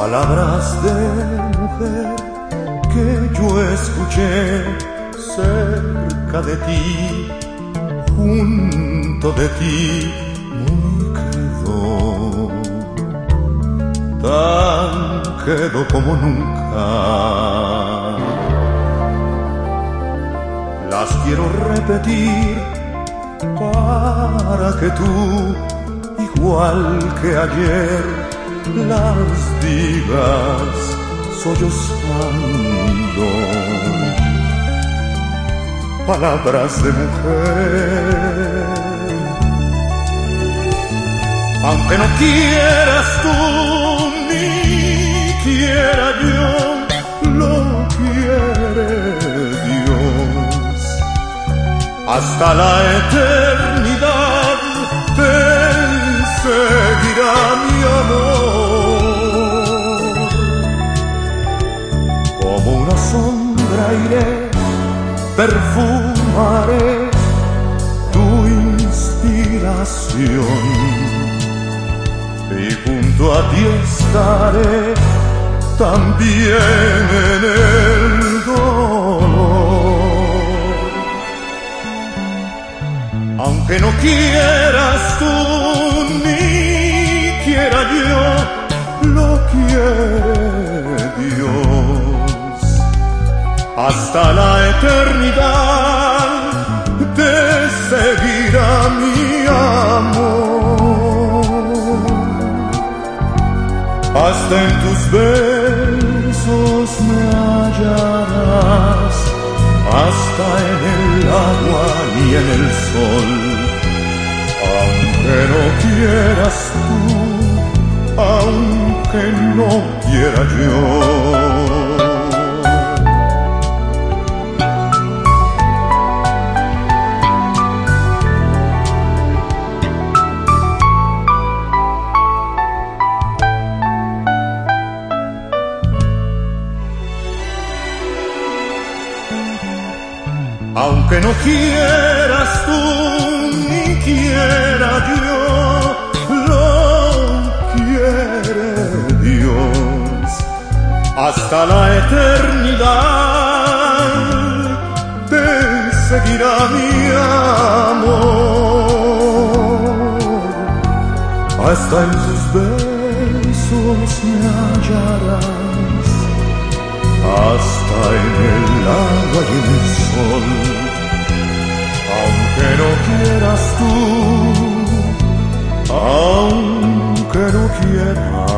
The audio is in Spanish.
palabras de mujer que yo escuché cerca de ti, junto de ti, muy quedó, tan quedó como nunca. Las quiero repetir para que tú, igual que ayer, las digas sollozando. Palabras de mujer. Aunque no quieras tú ni quiera yo, lo quiere Dios. Hasta la eternidad te seguirá mi iré, perfumaré tu inspiración. Y junto a ti estaré también en el dolor. Aunque no quieras tú ni quiera yo, lo quiere Hasta la eternidad te seguirá mi amor. Hasta en tus besos me hallarás, hasta en el agua y en el sol. Aunque no quieras tú, aunque no quiera yo. Aunque no quieras tú ni quiera yo, lo quiere Dios. Hasta la eternidad te seguirá mi amor. Hasta en tus besos me hallarás agua el sol. Aunque no quieras tú, aunque no quieras